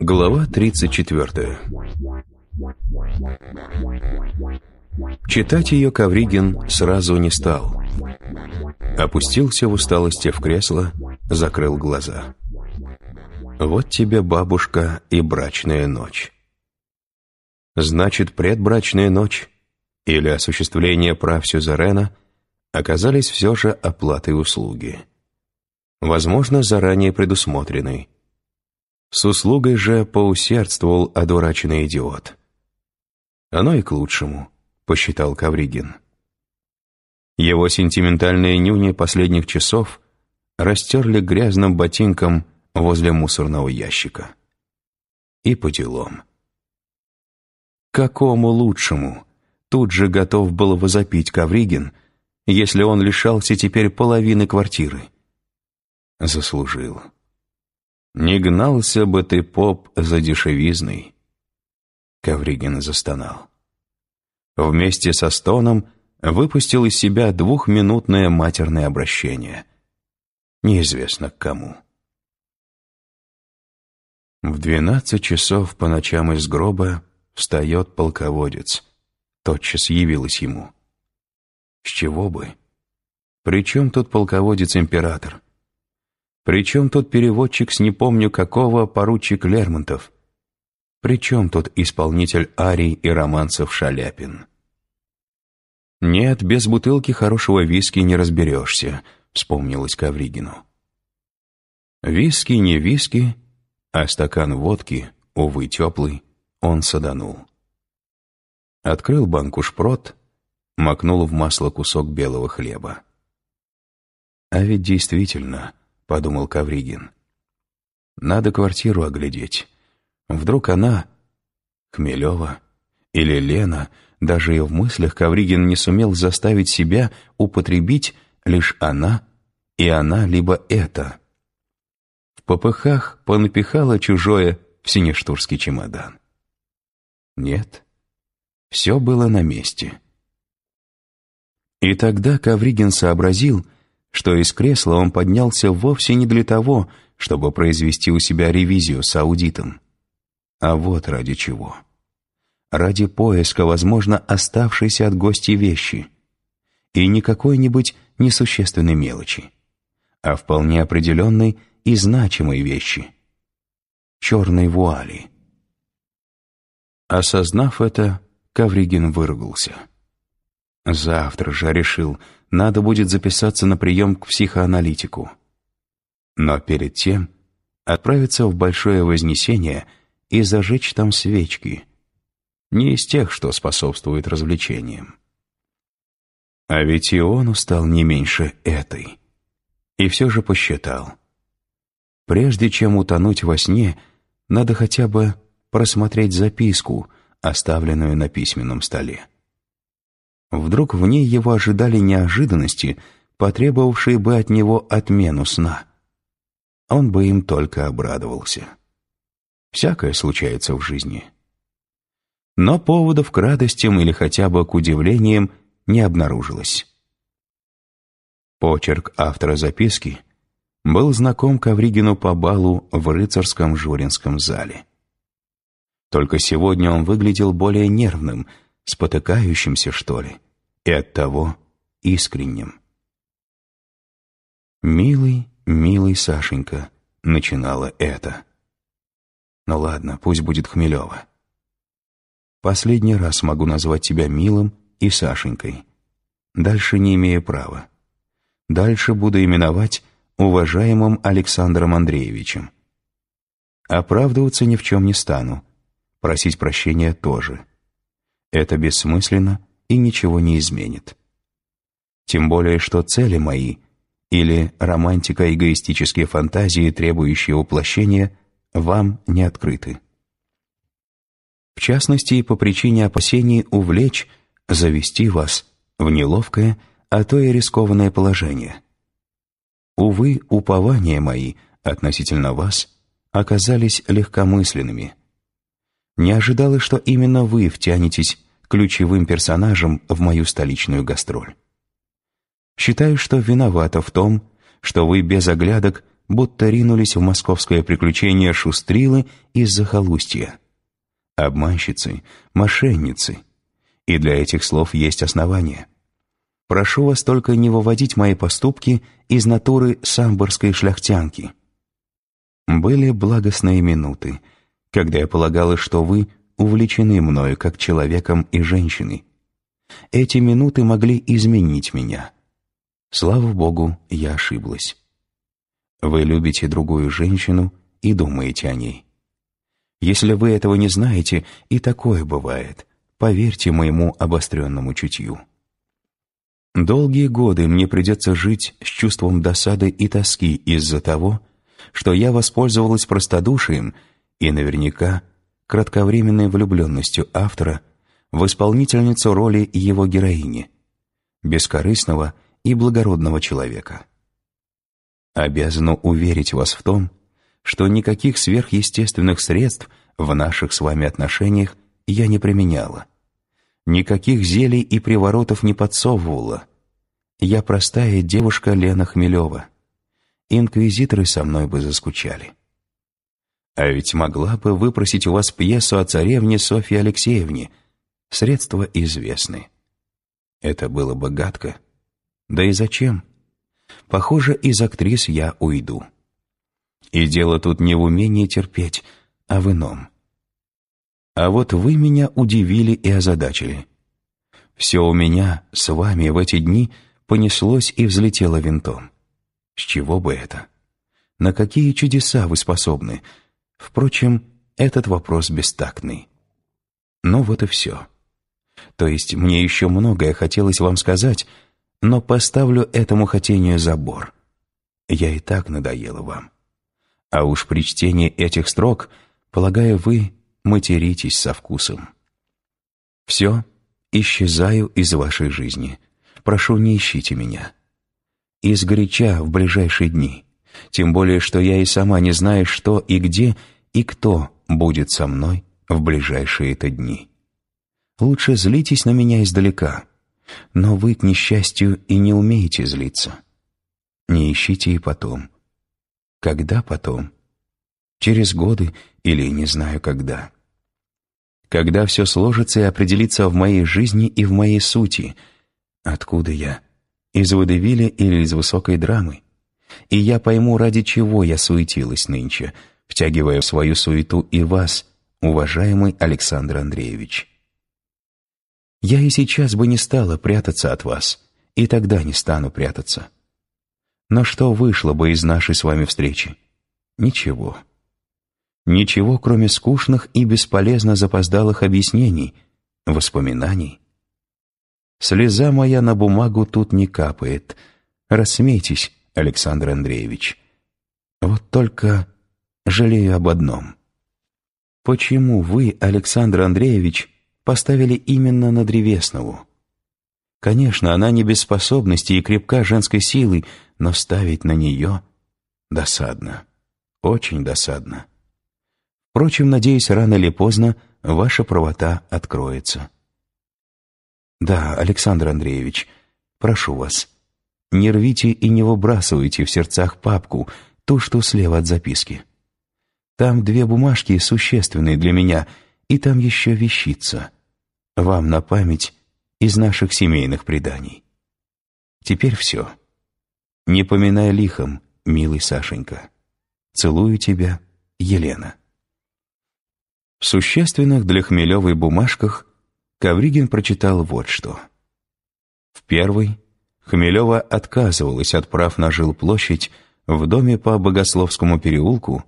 Глава 34 Читать ее Ковригин сразу не стал. Опустился в усталости в кресло, закрыл глаза. Вот тебе, бабушка, и брачная ночь. Значит, предбрачная ночь или осуществление прав Сюзерена оказались все же оплатой услуги. Возможно, заранее предусмотренной. С услугой же поусердствовал одураченный идиот. Оно и к лучшему, посчитал Кавригин. Его сентиментальные нюни последних часов растерли грязным ботинком возле мусорного ящика. И по делам. Какому лучшему? Тут же готов был возопить Кавригин, если он лишался теперь половины квартиры. Заслужил. Не гнался бы ты, поп, за дешевизной. Ковригин застонал. Вместе со стоном выпустил из себя двухминутное матерное обращение. Неизвестно к кому. В двенадцать часов по ночам из гроба встает полководец. Тотчас явилась ему. С чего бы? При чем тут полководец-император? Причем тут переводчик с не помню какого поручик Лермонтов? Причем тут исполнитель арий и романсов Шаляпин? «Нет, без бутылки хорошего виски не разберешься», — вспомнилось Ковригину. Виски не виски, а стакан водки, увы, теплый, он саданул. Открыл банку шпрот, макнул в масло кусок белого хлеба. А ведь действительно, — подумал Кавригин. «Надо квартиру оглядеть. Вдруг она, Хмелева или Лена, даже и в мыслях Кавригин не сумел заставить себя употребить лишь она и она либо это». В попыхах понапихала чужое в синештурский чемодан. Нет, все было на месте. И тогда Кавригин сообразил, что из кресла он поднялся вовсе не для того, чтобы произвести у себя ревизию с аудитом. А вот ради чего. Ради поиска, возможно, оставшейся от гостей вещи. И не какой-нибудь несущественной мелочи, а вполне определенной и значимой вещи. Черной вуали. Осознав это, Кавригин выругался. Завтра же решил, надо будет записаться на прием к психоаналитику. Но перед тем отправиться в Большое Вознесение и зажечь там свечки. Не из тех, что способствуют развлечениям. А ведь и он устал не меньше этой. И все же посчитал. Прежде чем утонуть во сне, надо хотя бы просмотреть записку, оставленную на письменном столе. Вдруг в ней его ожидали неожиданности, потребовавшие бы от него отмену сна. Он бы им только обрадовался. Всякое случается в жизни. Но поводов к радостям или хотя бы к удивлениям не обнаружилось. Почерк автора записки был знаком Ковригину по балу в рыцарском Журинском зале. Только сегодня он выглядел более нервным — спотыкающимся, что ли, и оттого искренним. «Милый, милый Сашенька», — начинала это. «Ну ладно, пусть будет Хмелева. Последний раз могу назвать тебя милым и Сашенькой. Дальше не имею права. Дальше буду именовать уважаемым Александром Андреевичем. Оправдываться ни в чем не стану, просить прощения тоже. Это бессмысленно и ничего не изменит. Тем более, что цели мои или романтико-эгоистические фантазии, требующие воплощения, вам не открыты. В частности, по причине опасений увлечь, завести вас в неловкое, а то и рискованное положение. Увы, упования мои относительно вас оказались легкомысленными. Не ожидала, что именно вы втянетесь ключевым персонажем в мою столичную гастроль. Считаю, что виновата в том, что вы без оглядок будто ринулись в московское приключение шустрилы из захолустья. Обманщицы, мошенницы. И для этих слов есть основания. Прошу вас только не выводить мои поступки из натуры самборской шляхтянки. Были благостные минуты, когда я полагала, что вы увлечены мною как человеком и женщиной. Эти минуты могли изменить меня. Слава Богу, я ошиблась. Вы любите другую женщину и думаете о ней. Если вы этого не знаете, и такое бывает, поверьте моему обостренному чутью. Долгие годы мне придется жить с чувством досады и тоски из-за того, что я воспользовалась простодушием и наверняка кратковременной влюбленностью автора в исполнительницу роли его героини, бескорыстного и благородного человека. Обязано уверить вас в том, что никаких сверхъестественных средств в наших с вами отношениях я не применяла. Никаких зелий и приворотов не подсовывала. Я простая девушка Лена Хмелева. Инквизиторы со мной бы заскучали. А ведь могла бы выпросить у вас пьесу о царевне Софье Алексеевне. Средства известны. Это было бы гадко. Да и зачем? Похоже, из актрис я уйду. И дело тут не в умении терпеть, а в ином. А вот вы меня удивили и озадачили. Все у меня с вами в эти дни понеслось и взлетело винтом. С чего бы это? На какие чудеса вы способны? Впрочем, этот вопрос бестактный. Но вот и все. То есть мне еще многое хотелось вам сказать, но поставлю этому хотению забор. Я и так надоела вам. А уж при чтении этих строк, полагаю, вы материтесь со вкусом. Все, исчезаю из вашей жизни. Прошу, не ищите меня. Из горяча в ближайшие дни. Тем более, что я и сама не знаю, что и где, и кто будет со мной в ближайшие-то дни. Лучше злитесь на меня издалека, но вы, к несчастью, и не умеете злиться. Не ищите и потом. Когда потом? Через годы или не знаю когда. Когда все сложится и определится в моей жизни и в моей сути. Откуда я? Из водевиля или из высокой драмы? И я пойму, ради чего я суетилась нынче, втягивая в свою суету и вас, уважаемый Александр Андреевич. Я и сейчас бы не стала прятаться от вас, и тогда не стану прятаться. Но что вышло бы из нашей с вами встречи? Ничего. Ничего, кроме скучных и бесполезно запоздалых объяснений, воспоминаний. Слеза моя на бумагу тут не капает. Рассмейтесь, Александр Андреевич. Вот только жалею об одном. Почему вы, Александр Андреевич, поставили именно на Древеснову. Конечно, она не без способности и крепка женской силой, но ставить на нее досадно. Очень досадно. Впрочем, надеюсь, рано или поздно ваша правота откроется. Да, Александр Андреевич, прошу вас, не рвите и не выбрасывайте в сердцах папку, ту, что слева от записки. Там две бумажки существенные для меня, и там еще вещица вам на память из наших семейных преданий. Теперь все. Не поминай лихом, милый Сашенька. Целую тебя, Елена. В существенных для Хмелевой бумажках Ковригин прочитал вот что. В первой Хмелева отказывалась от прав на жилплощадь в доме по Богословскому переулку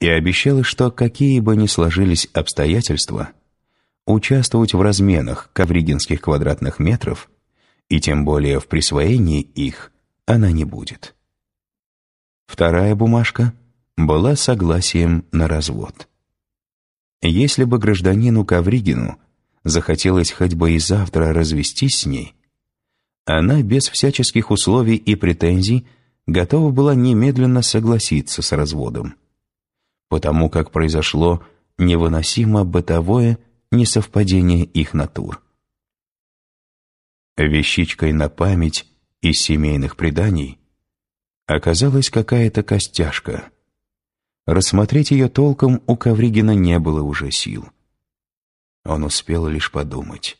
и обещала, что какие бы ни сложились обстоятельства – участвовать в разменах ковригинских квадратных метров и тем более в присвоении их она не будет. Вторая бумажка была согласием на развод. Если бы гражданину Ковригину захотелось хоть бы и завтра развестись с ней, она без всяческих условий и претензий готова была немедленно согласиться с разводом, потому как произошло невыносимо бытовое несовпадение их натур. Вещичкой на память из семейных преданий оказалась какая-то костяшка. Рассмотреть ее толком у Ковригина не было уже сил. Он успел лишь подумать.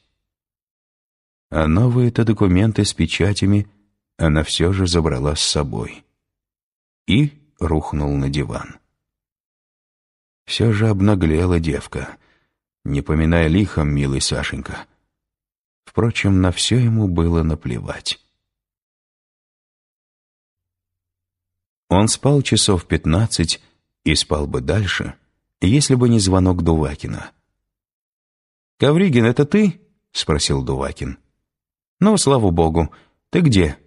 А новые-то документы с печатями она все же забрала с собой. И рухнул на диван. Все же обнаглела девка, не поминая лихом, милый Сашенька. Впрочем, на все ему было наплевать. Он спал часов пятнадцать и спал бы дальше, если бы не звонок Дувакина. «Ковригин, это ты?» — спросил Дувакин. «Ну, слава богу. Ты где?»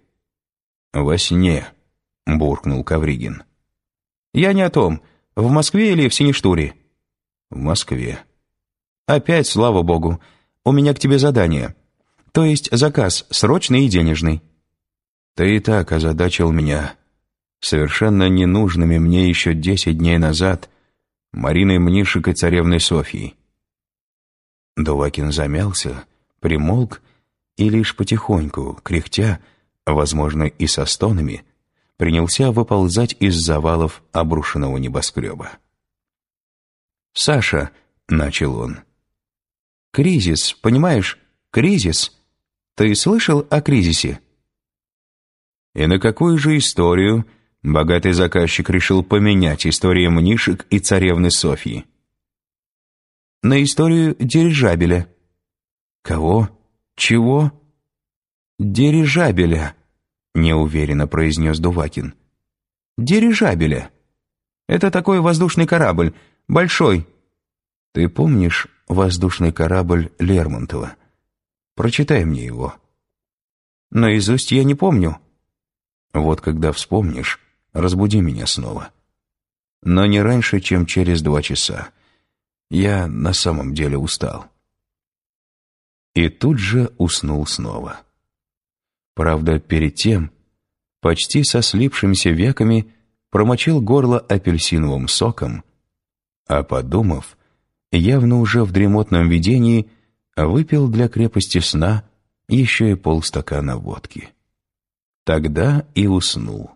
«Во сне», — буркнул Ковригин. «Я не о том. В Москве или в Сиништуре?» «В Москве». «Опять, слава богу. У меня к тебе задание. То есть заказ срочный и денежный». «Ты и так озадачил меня совершенно ненужными мне еще десять дней назад Мариной Мнишек и царевной Софьей». Дувакин замялся, примолк и лишь потихоньку, кряхтя, возможно, и со стонами, принялся выползать из завалов обрушенного небоскреба. «Саша», — начал он, — «кризис, понимаешь, кризис. Ты слышал о кризисе?» «И на какую же историю богатый заказчик решил поменять истории Мнишек и царевны Софьи?» «На историю дирижабеля». «Кого? Чего?» «Дирижабеля», — неуверенно произнес Дувакин. «Дирижабеля. Это такой воздушный корабль, большой». «Ты помнишь воздушный корабль Лермонтова? Прочитай мне его». «Наизусть я не помню». «Вот когда вспомнишь, разбуди меня снова. Но не раньше, чем через два часа. Я на самом деле устал». И тут же уснул снова. Правда, перед тем, почти со слипшимися веками, промочил горло апельсиновым соком, а подумав, явно уже в дремотном видении, выпил для крепости сна еще и полстакана водки. Тогда и уснул.